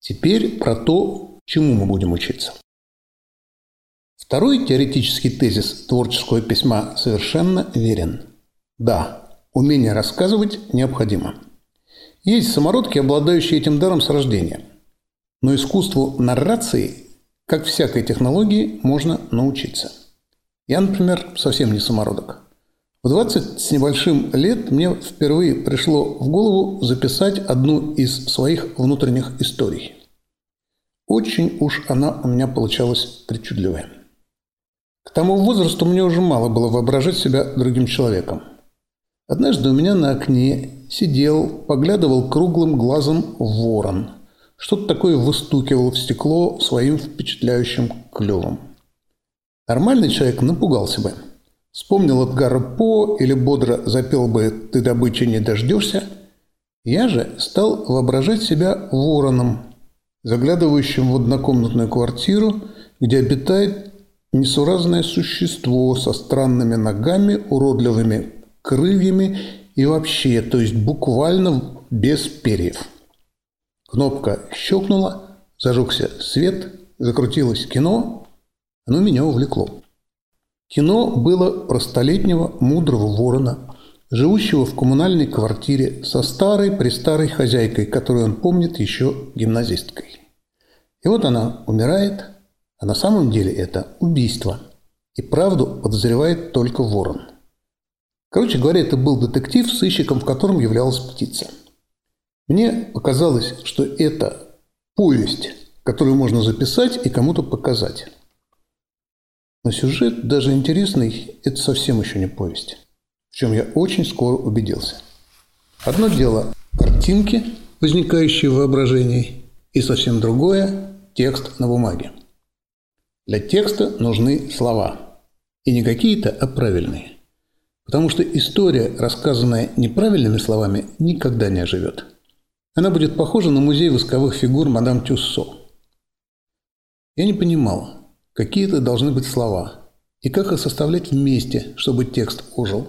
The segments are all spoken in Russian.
Теперь про то, чему мы будем учиться. Второй теоретический тезис творческого письма совершенно верен. Да, умение рассказывать необходимо. Есть самородки, обладающие этим даром с рождения. Но искусству наррации, как всякой технологии, можно научиться. Я, например, совсем не самородок. В 20 с небольшим лет мне впервые пришло в голову записать одну из своих внутренних историй. Очень уж она у меня получалась причудливая. К тому возрасту мне уже мало было воображать себя другим человеком. Однажды у меня на окне сидел, поглядывал круглым глазом ворон. Что-то такое выстукивал в стекло своим впечатляющим клювом. Нормальный человек напугался бы. Вспомнил Эдгара По или бодро запел бы «Ты добычи не дождешься». Я же стал воображать себя вороном, заглядывающим в однокомнатную квартиру, где обитает несуразное существо со странными ногами, уродливыми крыльями и вообще, то есть буквально без перьев. Кнопка щелкнула, зажегся свет, закрутилось кино, оно меня увлекло. Кино было про столетнего мудрого ворона, живущего в коммунальной квартире со старой-престарой хозяйкой, которую он помнит еще гимназисткой. И вот она умирает, а на самом деле это убийство. И правду подозревает только ворон. Короче говоря, это был детектив, сыщиком в котором являлась птица. Мне показалось, что это повесть, которую можно записать и кому-то показать. Но сюжет, даже интересный, это совсем еще не повесть, в чем я очень скоро убедился. Одно дело – картинки, возникающие в воображении, и совсем другое – текст на бумаге. Для текста нужны слова. И не какие-то, а правильные. Потому что история, рассказанная неправильными словами, никогда не оживет. Она будет похожа на музей восковых фигур мадам Тюссо. Я не понимал, какие это должны быть слова и как их составлять вместе, чтобы текст ожил.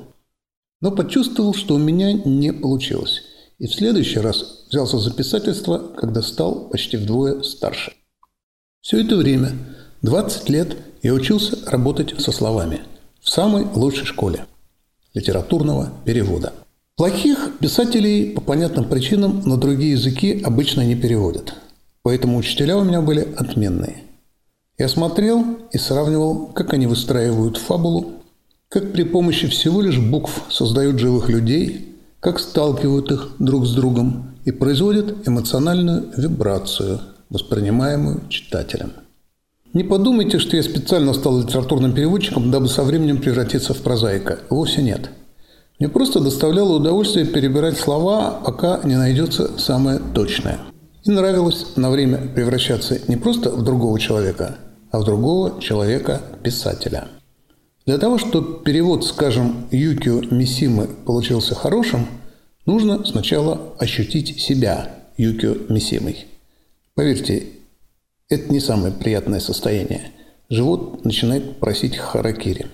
Но почувствовал, что у меня не получилось. И в следующий раз взялся за писательство, когда стал почти вдвое старше. Все это время 20 лет я учился работать со словами в самой лучшей школе литературного перевода. Плохих писателей по понятным причинам на другие языки обычно не переводят. Поэтому учителя у меня были отменные. Я смотрел и сравнивал, как они выстраивают фабулу, как при помощи всего лишь букв создают живых людей, как сталкивают их друг с другом и производят эмоциональную вибрацию, воспринимаемую читателем – не подумайте, что я специально стал литературным переводчиком, дабы со временем превратиться в прозаика. Вовсе нет. Мне просто доставляло удовольствие перебирать слова, пока не найдется самое точное. И нравилось на время превращаться не просто в другого человека, а в другого человека-писателя. Для того, чтобы перевод, скажем, Юкио Мисимы получился хорошим, нужно сначала ощутить себя Юкио Мисимой. Поверьте, это не самое приятное состояние. Живот начинает просить харакири.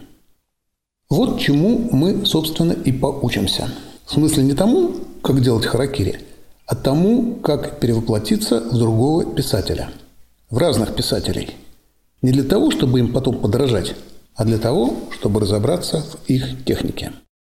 Вот чему мы, собственно, и поучимся. В смысле не тому, как делать харакири, а тому, как перевоплотиться в другого писателя. В разных писателей. Не для того, чтобы им потом подражать, а для того, чтобы разобраться в их технике.